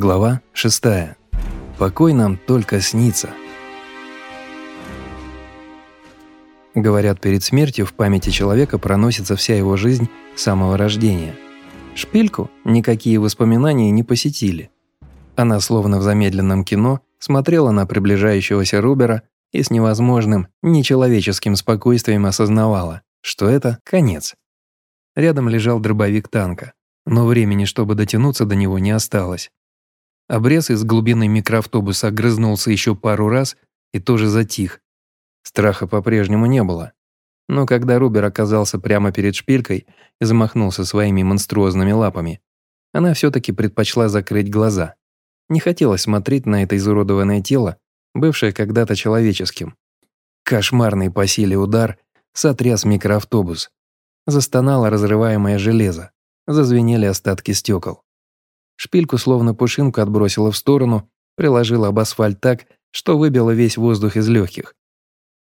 Глава 6. Покой нам только снится. Говорят, перед смертью в памяти человека проносится вся его жизнь с самого рождения. Шпильку никакие воспоминания не посетили. Она, словно в замедленном кино, смотрела на приближающегося Рубера и с невозможным, нечеловеческим спокойствием осознавала, что это конец. Рядом лежал дробовик танка, но времени, чтобы дотянуться до него, не осталось. Обрез из глубины микроавтобуса огрызнулся еще пару раз и тоже затих. Страха по-прежнему не было. Но когда Рубер оказался прямо перед шпилькой и замахнулся своими монструозными лапами, она все-таки предпочла закрыть глаза. Не хотелось смотреть на это изуродованное тело, бывшее когда-то человеческим. Кошмарный по силе удар сотряс микроавтобус. Застонало разрываемое железо. Зазвенели остатки стекол. Шпильку словно пушинку отбросила в сторону, приложила об асфальт так, что выбило весь воздух из легких.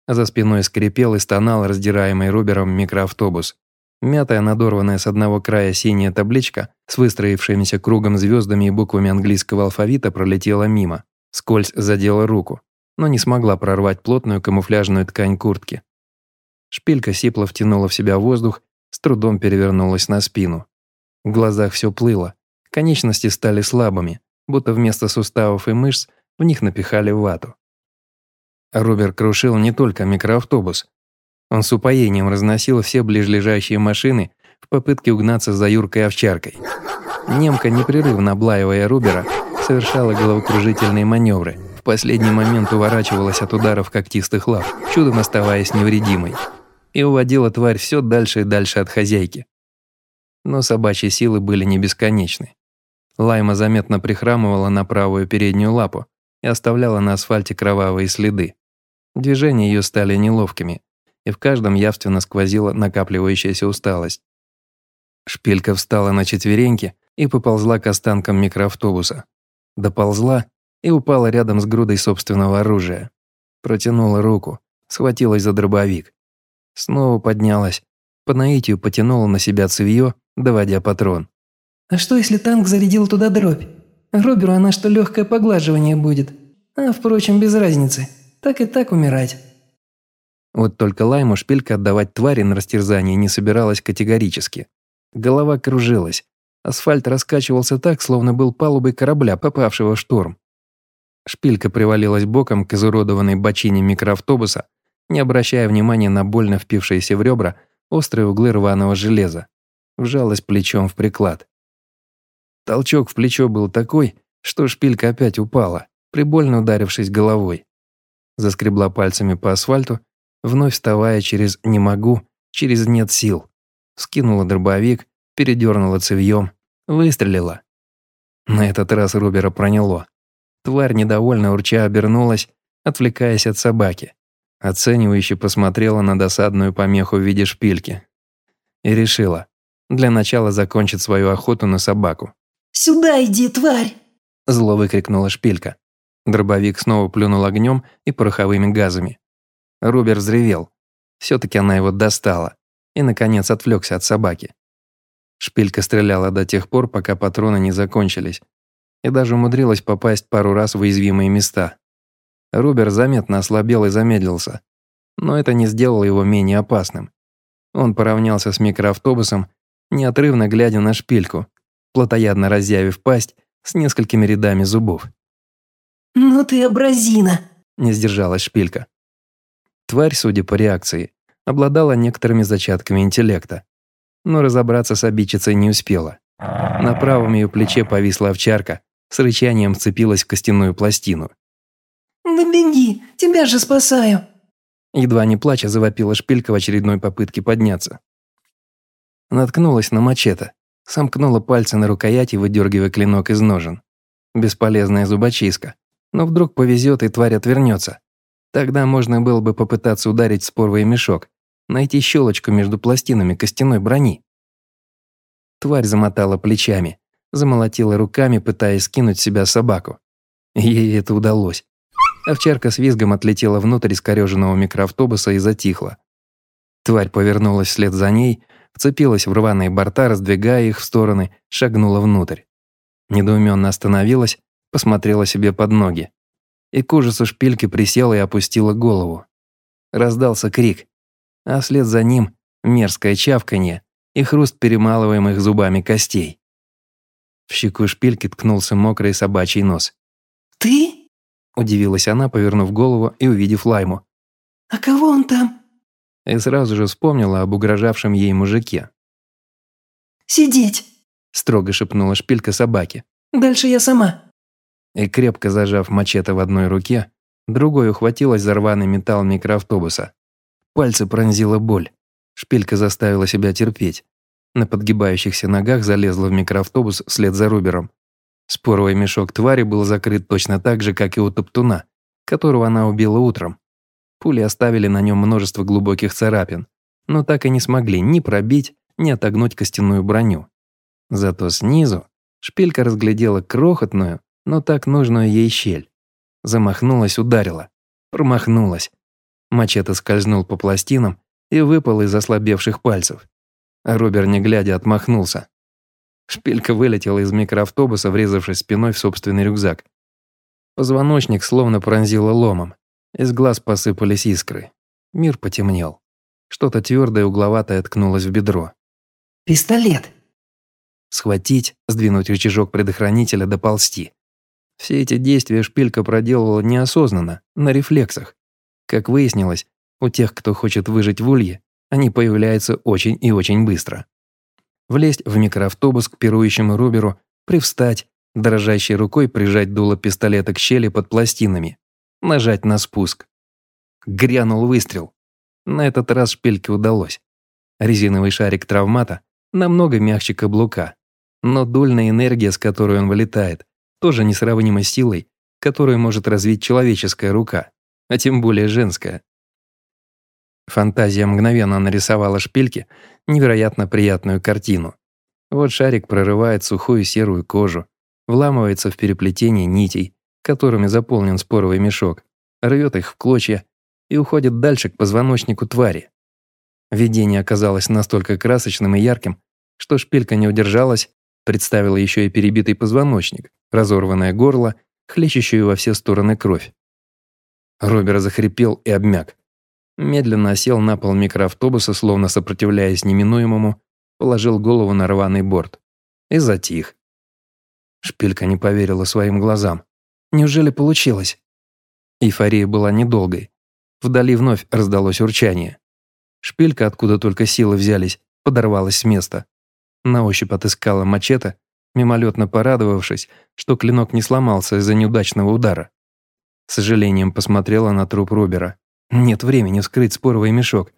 За спиной скрипел и стонал раздираемый Рубером микроавтобус. Мятая, надорванная с одного края синяя табличка с выстроившимися кругом звездами и буквами английского алфавита пролетела мимо. Скользь задела руку, но не смогла прорвать плотную камуфляжную ткань куртки. Шпилька сипло втянула в себя воздух, с трудом перевернулась на спину. В глазах все плыло, Конечности стали слабыми, будто вместо суставов и мышц в них напихали вату. Робер крушил не только микроавтобус. Он с упоением разносил все ближлежащие машины в попытке угнаться за Юркой овчаркой. Немка, непрерывно облаивая Рубера, совершала головокружительные маневры, в последний момент уворачивалась от ударов когтистых лап, чудом оставаясь невредимой, и уводила тварь все дальше и дальше от хозяйки. Но собачьи силы были не бесконечны. Лайма заметно прихрамывала на правую переднюю лапу и оставляла на асфальте кровавые следы. Движения ее стали неловкими, и в каждом явственно сквозила накапливающаяся усталость. Шпилька встала на четвереньки и поползла к останкам микроавтобуса. Доползла и упала рядом с грудой собственного оружия. Протянула руку, схватилась за дробовик. Снова поднялась, по наитию потянула на себя цевьё, доводя патрон. А что, если танк зарядил туда дробь? Роберу она что легкое поглаживание будет. А, впрочем, без разницы. Так и так умирать. Вот только Лайму шпилька отдавать твари на растерзание не собиралась категорически. Голова кружилась. Асфальт раскачивался так, словно был палубой корабля, попавшего в шторм. Шпилька привалилась боком к изуродованной бочине микроавтобуса, не обращая внимания на больно впившиеся в ребра острые углы рваного железа. Вжалась плечом в приклад. Толчок в плечо был такой, что шпилька опять упала, прибольно ударившись головой. Заскребла пальцами по асфальту, вновь вставая через «не могу», через «нет сил». Скинула дробовик, передернула цевьем, выстрелила. На этот раз Рубера проняло. Тварь недовольно урча обернулась, отвлекаясь от собаки. Оценивающе посмотрела на досадную помеху в виде шпильки. И решила, для начала закончить свою охоту на собаку. «Сюда иди, тварь!» Зло выкрикнула шпилька. Дробовик снова плюнул огнем и пороховыми газами. Рубер взревел. Все-таки она его достала. И, наконец, отвлекся от собаки. Шпилька стреляла до тех пор, пока патроны не закончились. И даже умудрилась попасть пару раз в уязвимые места. Рубер заметно ослабел и замедлился. Но это не сделало его менее опасным. Он поравнялся с микроавтобусом, неотрывно глядя на шпильку, плотоядно разъявив пасть с несколькими рядами зубов. «Ну ты образина!» – не сдержалась шпилька. Тварь, судя по реакции, обладала некоторыми зачатками интеллекта, но разобраться с обидчицей не успела. На правом ее плече повисла овчарка, с рычанием вцепилась в костяную пластину. «Да беги, тебя же спасаю!» Едва не плача завопила шпилька в очередной попытке подняться. Наткнулась на мачете, Сомкнула пальцы на рукояти, выдергивая клинок из ножен. Бесполезная зубочистка. Но вдруг повезет и тварь отвернется. Тогда можно было бы попытаться ударить споровый мешок, найти щелочку между пластинами костяной брони. Тварь замотала плечами, замолотила руками, пытаясь скинуть с себя собаку. Ей это удалось. Овчарка с визгом отлетела внутрь искорёженного микроавтобуса и затихла. Тварь повернулась вслед за ней, вцепилась в рваные борта, раздвигая их в стороны, шагнула внутрь. Недоуменно остановилась, посмотрела себе под ноги. И к ужасу шпильки присела и опустила голову. Раздался крик, а вслед за ним мерзкое чавканье и хруст перемалываемых зубами костей. В щеку шпильки ткнулся мокрый собачий нос. «Ты?» – удивилась она, повернув голову и увидев Лайму. «А кого он там?» И сразу же вспомнила об угрожавшем ей мужике. «Сидеть!» – строго шепнула шпилька собаке. «Дальше я сама». И крепко зажав мачете в одной руке, другой ухватилась за рваный металл микроавтобуса. Пальцы пронзила боль. Шпилька заставила себя терпеть. На подгибающихся ногах залезла в микроавтобус вслед за Рубером. Споровый мешок твари был закрыт точно так же, как и у топтуна, которого она убила утром. Пули оставили на нем множество глубоких царапин, но так и не смогли ни пробить, ни отогнуть костяную броню. Зато снизу шпилька разглядела крохотную, но так нужную ей щель. Замахнулась, ударила. Промахнулась. Мачете скользнул по пластинам и выпал из ослабевших пальцев. Робер, не глядя, отмахнулся. Шпилька вылетела из микроавтобуса, врезавшись спиной в собственный рюкзак. Позвоночник словно пронзило ломом. Из глаз посыпались искры. Мир потемнел. Что-то твердое угловатое ткнулось в бедро. «Пистолет!» Схватить, сдвинуть рычажок предохранителя, доползти. Все эти действия шпилька проделывала неосознанно, на рефлексах. Как выяснилось, у тех, кто хочет выжить в улье, они появляются очень и очень быстро. Влезть в микроавтобус к пирующему Руберу, привстать, дрожащей рукой прижать дуло пистолета к щели под пластинами, нажать на спуск. Грянул выстрел. На этот раз шпильке удалось. Резиновый шарик травмата намного мягче каблука, но дульная энергия, с которой он вылетает, тоже несравнима с силой, которую может развить человеческая рука, а тем более женская. Фантазия мгновенно нарисовала шпильке невероятно приятную картину. Вот шарик прорывает сухую серую кожу, вламывается в переплетение нитей, которыми заполнен споровый мешок, рвет их в клочья и уходит дальше к позвоночнику твари. Видение оказалось настолько красочным и ярким, что шпилька не удержалась, представила еще и перебитый позвоночник, разорванное горло, хлещущую во все стороны кровь. Робер захрипел и обмяк. Медленно осел на пол микроавтобуса, словно сопротивляясь неминуемому, положил голову на рваный борт. И затих. Шпилька не поверила своим глазам. Неужели получилось? Эйфория была недолгой. Вдали вновь раздалось урчание. Шпилька, откуда только силы взялись, подорвалась с места. На ощупь отыскала мачете, мимолетно порадовавшись, что клинок не сломался из-за неудачного удара. С сожалением посмотрела на труп Робера. Нет времени вскрыть споровый мешок.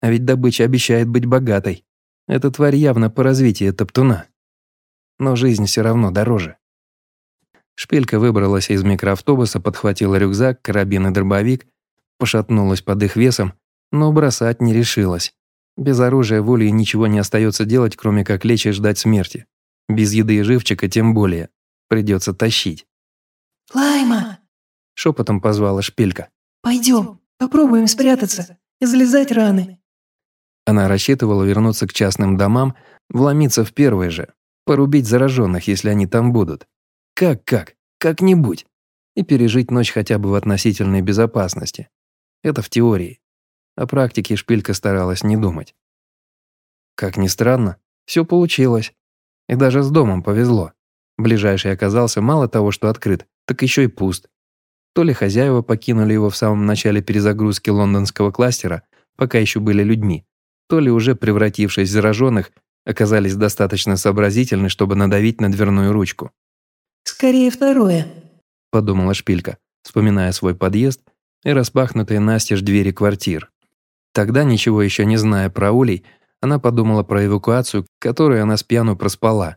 А ведь добыча обещает быть богатой. Эта тварь явно по развитию топтуна. Но жизнь все равно дороже. Шпилька выбралась из микроавтобуса, подхватила рюкзак, карабин и дробовик, пошатнулась под их весом, но бросать не решилась. Без оружия воли ничего не остается делать, кроме как лечь и ждать смерти. Без еды и живчика тем более. Придется тащить. «Лайма!» Шепотом позвала шпилька. «Пойдем!» Попробуем спрятаться и залезать раны». Она рассчитывала вернуться к частным домам, вломиться в первые же, порубить зараженных, если они там будут. Как-как? Как-нибудь. И пережить ночь хотя бы в относительной безопасности. Это в теории. О практике шпилька старалась не думать. Как ни странно, все получилось. И даже с домом повезло. Ближайший оказался мало того, что открыт, так еще и пуст. То ли хозяева покинули его в самом начале перезагрузки лондонского кластера, пока еще были людьми, то ли уже превратившись в зараженных, оказались достаточно сообразительны, чтобы надавить на дверную ручку. «Скорее второе», – подумала Шпилька, вспоминая свой подъезд и распахнутые настежь двери квартир. Тогда, ничего еще не зная про улей, она подумала про эвакуацию, которую она с пьяну проспала.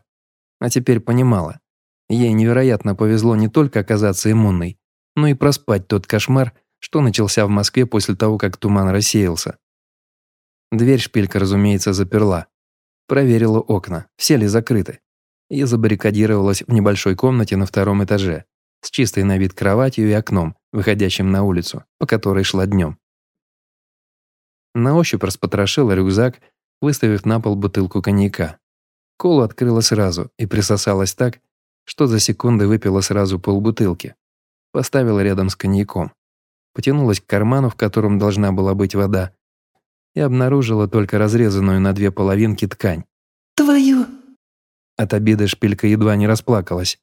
А теперь понимала. Ей невероятно повезло не только оказаться иммунной, но и проспать тот кошмар, что начался в Москве после того, как туман рассеялся. Дверь шпилька, разумеется, заперла. Проверила окна, все ли закрыты. И забаррикадировалась в небольшой комнате на втором этаже, с чистой на вид кроватью и окном, выходящим на улицу, по которой шла днем. На ощупь распотрошила рюкзак, выставив на пол бутылку коньяка. Колу открыла сразу и присосалась так, что за секунды выпила сразу полбутылки. Поставила рядом с коньяком. Потянулась к карману, в котором должна была быть вода, и обнаружила только разрезанную на две половинки ткань. «Твою!» От обиды шпилька едва не расплакалась.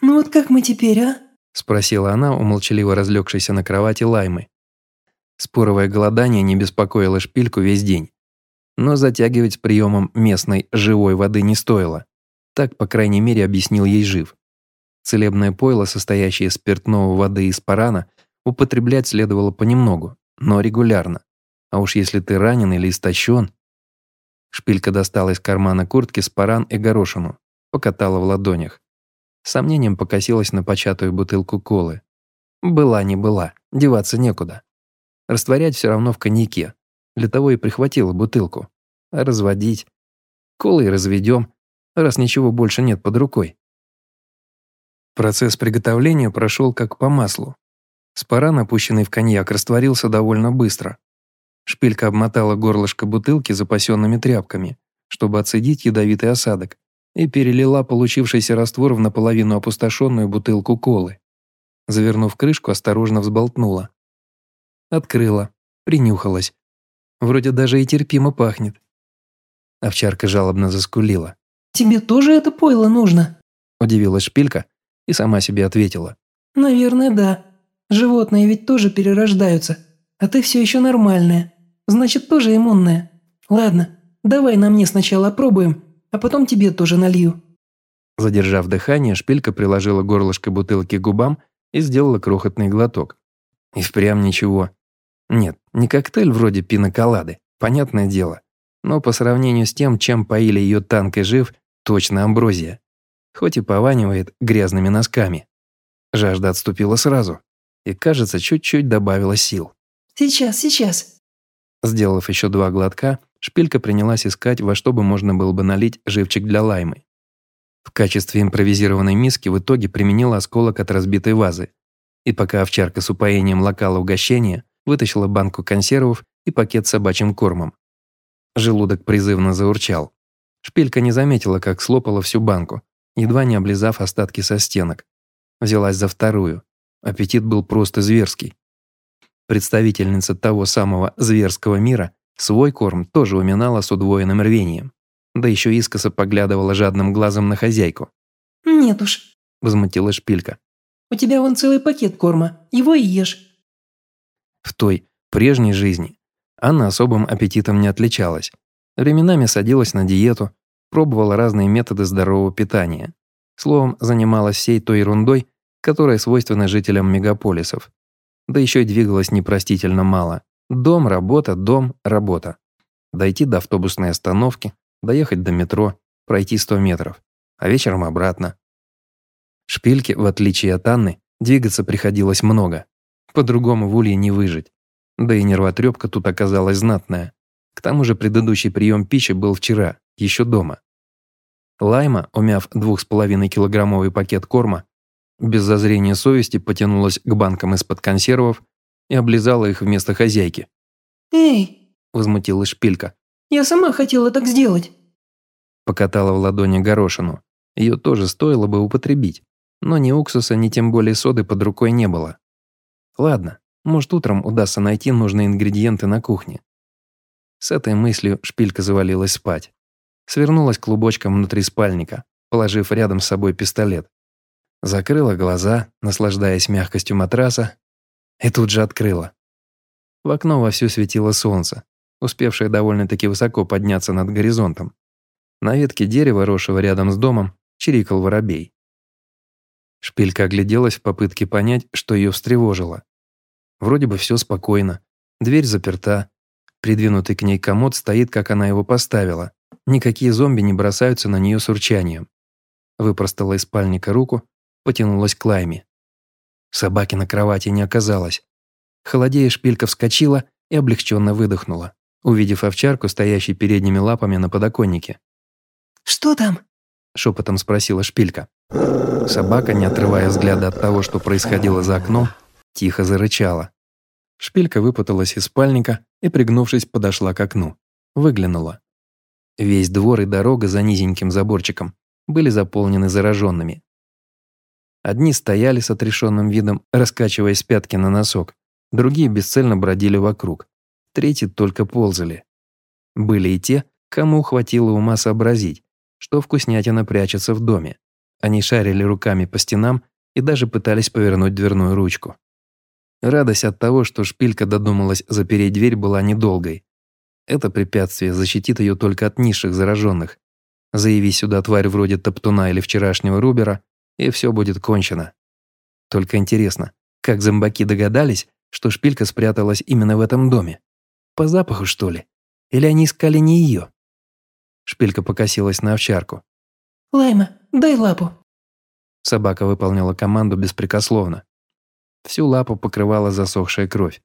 «Ну вот как мы теперь, а?» Спросила она у молчаливо разлегшейся на кровати Лаймы. Споровое голодание не беспокоило шпильку весь день. Но затягивать с приемом местной живой воды не стоило. Так, по крайней мере, объяснил ей жив. Целебное пойло, состоящее из спиртного воды и спарана, употреблять следовало понемногу, но регулярно. А уж если ты ранен или истощен... Шпилька достала из кармана куртки спаран и горошину, покатала в ладонях. Сомнением покосилась на початую бутылку колы. Была не была, деваться некуда. Растворять все равно в коньяке. Для того и прихватила бутылку. Разводить? Колой разведем, раз ничего больше нет под рукой. Процесс приготовления прошел как по маслу. Спаран, опущенный в коньяк, растворился довольно быстро. Шпилька обмотала горлышко бутылки запасенными тряпками, чтобы отцедить ядовитый осадок, и перелила получившийся раствор в наполовину опустошенную бутылку колы. Завернув крышку, осторожно взболтнула. Открыла, принюхалась. Вроде даже и терпимо пахнет. Овчарка жалобно заскулила. «Тебе тоже это пойло нужно?» Удивилась шпилька и сама себе ответила. «Наверное, да. Животные ведь тоже перерождаются, а ты все еще нормальная. Значит, тоже иммунная. Ладно, давай на мне сначала опробуем, а потом тебе тоже налью». Задержав дыхание, шпилька приложила горлышко бутылки к губам и сделала крохотный глоток. И впрямь ничего. Нет, не коктейль вроде пиноколады, понятное дело. Но по сравнению с тем, чем поили ее танк и жив, точно амброзия. Хоть и пованивает грязными носками. Жажда отступила сразу. И, кажется, чуть-чуть добавила сил. «Сейчас, сейчас». Сделав еще два глотка, шпилька принялась искать, во что бы можно было бы налить живчик для лаймы. В качестве импровизированной миски в итоге применила осколок от разбитой вазы. И пока овчарка с упоением локала угощение, вытащила банку консервов и пакет с собачьим кормом. Желудок призывно заурчал. Шпилька не заметила, как слопала всю банку, едва не облизав остатки со стенок. Взялась за вторую. Аппетит был просто зверский. Представительница того самого зверского мира свой корм тоже уминала с удвоенным рвением. Да еще искоса поглядывала жадным глазом на хозяйку. «Нет уж», – возмутилась шпилька. «У тебя вон целый пакет корма, его и ешь». В той, прежней жизни, Анна особым аппетитом не отличалась. Временами садилась на диету, пробовала разные методы здорового питания. Словом, занималась всей той ерундой, которая свойственна жителям мегаполисов. Да еще и двигалась непростительно мало. Дом, работа, дом, работа. Дойти до автобусной остановки, доехать до метро, пройти 100 метров, а вечером обратно. Шпильке, в отличие от Анны, двигаться приходилось много. По-другому в улье не выжить. Да и нервотрепка тут оказалась знатная. К тому же предыдущий прием пищи был вчера, еще дома. Лайма, умяв двух с половиной килограммовый пакет корма, без зазрения совести потянулась к банкам из-под консервов и облизала их вместо хозяйки. «Эй!» – возмутилась шпилька. «Я сама хотела так сделать!» Покатала в ладони горошину. Ее тоже стоило бы употребить, но ни уксуса, ни тем более соды под рукой не было. Ладно, может утром удастся найти нужные ингредиенты на кухне. С этой мыслью шпилька завалилась спать. Свернулась клубочком внутри спальника, положив рядом с собой пистолет. Закрыла глаза, наслаждаясь мягкостью матраса, и тут же открыла. В окно вовсю светило солнце, успевшее довольно-таки высоко подняться над горизонтом. На ветке дерева, росшего рядом с домом, чирикал воробей. Шпилька огляделась в попытке понять, что ее встревожило. Вроде бы все спокойно. Дверь заперта. Придвинутый к ней комод стоит, как она его поставила. Никакие зомби не бросаются на нее с урчанием. Выпростала из спальника руку, потянулась к лайме. Собаки на кровати не оказалось. Холодея шпилька вскочила и облегченно выдохнула, увидев овчарку, стоящей передними лапами на подоконнике. «Что там?» – шепотом спросила шпилька. Собака, не отрывая взгляда от того, что происходило за окном, тихо зарычала. Шпилька выпуталась из спальника и, пригнувшись, подошла к окну. Выглянула. Весь двор и дорога за низеньким заборчиком были заполнены зараженными, Одни стояли с отрешенным видом, раскачиваясь с пятки на носок, другие бесцельно бродили вокруг, третьи только ползали. Были и те, кому хватило ума сообразить, что вкуснятина прячется в доме. Они шарили руками по стенам и даже пытались повернуть дверную ручку. Радость от того, что шпилька додумалась запереть дверь, была недолгой. Это препятствие защитит ее только от низших зараженных. Заяви сюда тварь вроде Топтуна или вчерашнего Рубера, и все будет кончено. Только интересно, как зомбаки догадались, что шпилька спряталась именно в этом доме? По запаху, что ли? Или они искали не ее? Шпилька покосилась на овчарку. «Лайма, дай лапу». Собака выполняла команду беспрекословно. Всю лапу покрывала засохшая кровь.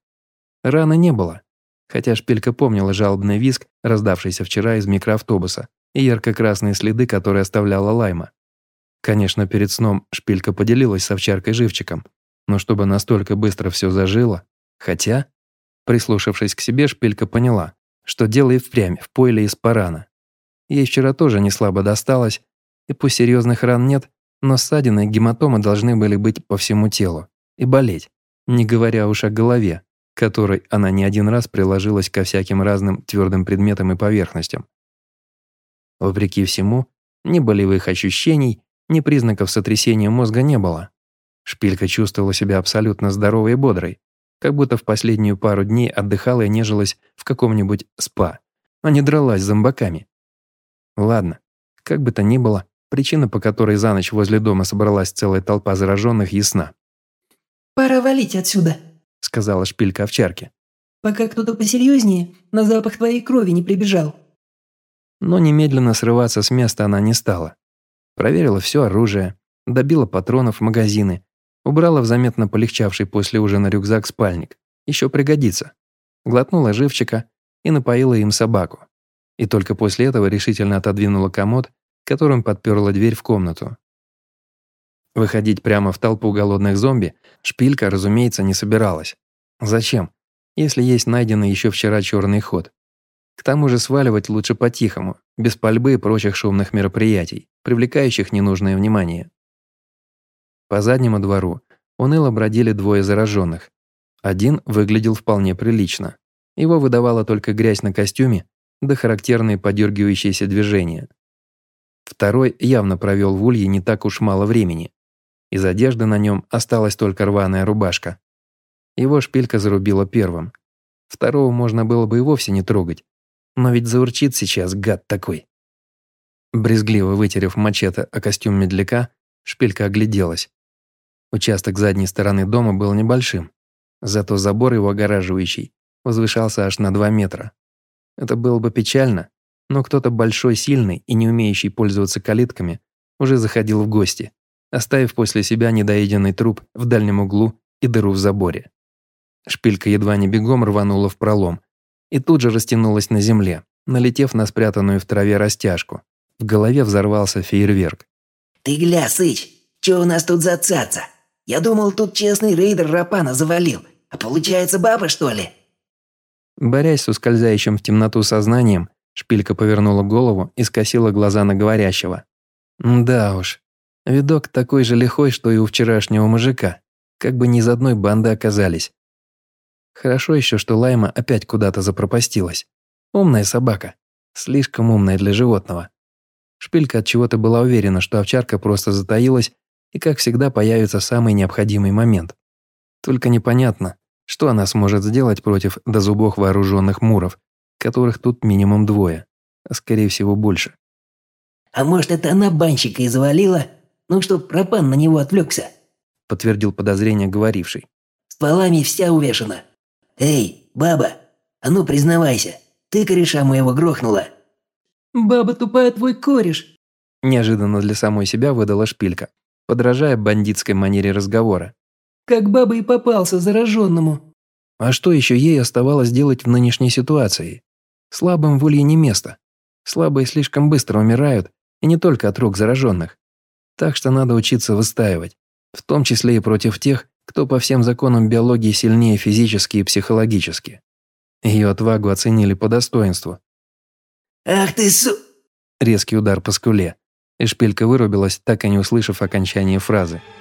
Раны не было, хотя Шпилька помнила жалобный визг, раздавшийся вчера из микроавтобуса, и ярко-красные следы, которые оставляла Лайма. Конечно, перед сном Шпилька поделилась с овчаркой живчиком, но чтобы настолько быстро все зажило, хотя, прислушавшись к себе, Шпилька поняла, что дело и впрямь в пойле из парана. Ей вчера тоже не слабо досталось, и пусть серьезных ран нет, но ссадины и гематомы должны были быть по всему телу и болеть, не говоря уж о голове, которой она не один раз приложилась ко всяким разным твердым предметам и поверхностям. Вопреки всему, ни болевых ощущений, ни признаков сотрясения мозга не было. Шпилька чувствовала себя абсолютно здоровой и бодрой, как будто в последнюю пару дней отдыхала и нежилась в каком-нибудь спа, а не дралась с зомбаками. Ладно, как бы то ни было, причина, по которой за ночь возле дома собралась целая толпа зараженных, ясна. «Пора валить отсюда», — сказала шпилька овчарки. «Пока кто-то посерьезнее на запах твоей крови не прибежал». Но немедленно срываться с места она не стала. Проверила все оружие, добила патронов в магазины, убрала в заметно полегчавший после ужина рюкзак спальник. Еще пригодится. Глотнула живчика и напоила им собаку. И только после этого решительно отодвинула комод, которым подперла дверь в комнату. Выходить прямо в толпу голодных зомби шпилька, разумеется, не собиралась. Зачем, если есть найденный еще вчера черный ход? К тому же сваливать лучше по-тихому, без пальбы и прочих шумных мероприятий, привлекающих ненужное внимание. По заднему двору уныло бродили двое зараженных. Один выглядел вполне прилично. Его выдавала только грязь на костюме да характерные подергивающиеся движения. Второй явно провел в улье не так уж мало времени. Из одежды на нем осталась только рваная рубашка. Его шпилька зарубила первым. Второго можно было бы и вовсе не трогать. Но ведь заурчит сейчас гад такой. Брезгливо вытерев мачете о костюм медляка, шпилька огляделась. Участок задней стороны дома был небольшим, зато забор его огораживающий возвышался аж на 2 метра. Это было бы печально, но кто-то большой, сильный и не умеющий пользоваться калитками уже заходил в гости оставив после себя недоеденный труп в дальнем углу и дыру в заборе. Шпилька едва не бегом рванула в пролом и тут же растянулась на земле, налетев на спрятанную в траве растяжку. В голове взорвался фейерверк. «Ты гля, Сыч, чё у нас тут за цаца? Я думал, тут честный рейдер Рапана завалил, а получается баба, что ли?» Борясь с ускользающим в темноту сознанием, Шпилька повернула голову и скосила глаза на говорящего. «Да уж, Видок такой же лихой, что и у вчерашнего мужика, как бы ни из одной банды оказались. Хорошо еще, что Лайма опять куда-то запропастилась. Умная собака. Слишком умная для животного. Шпилька от чего-то была уверена, что овчарка просто затаилась и, как всегда, появится самый необходимый момент. Только непонятно, что она сможет сделать против до зубов вооруженных муров, которых тут минимум двое, а скорее всего больше. «А может, это она банщика и завалила?» Ну, чтоб пропан на него отвлекся», – подтвердил подозрение говоривший. «Стволами вся увешана. Эй, баба, а ну признавайся, ты кореша моего грохнула». «Баба тупая твой кореш», – неожиданно для самой себя выдала шпилька, подражая бандитской манере разговора. «Как баба и попался зараженному». А что еще ей оставалось делать в нынешней ситуации? Слабым в улье не место. Слабые слишком быстро умирают, и не только от рук зараженных. Так что надо учиться выстаивать, в том числе и против тех, кто по всем законам биологии сильнее физически и психологически. Ее отвагу оценили по достоинству. «Ах ты су...» Резкий удар по скуле, и шпилька вырубилась, так и не услышав окончания фразы –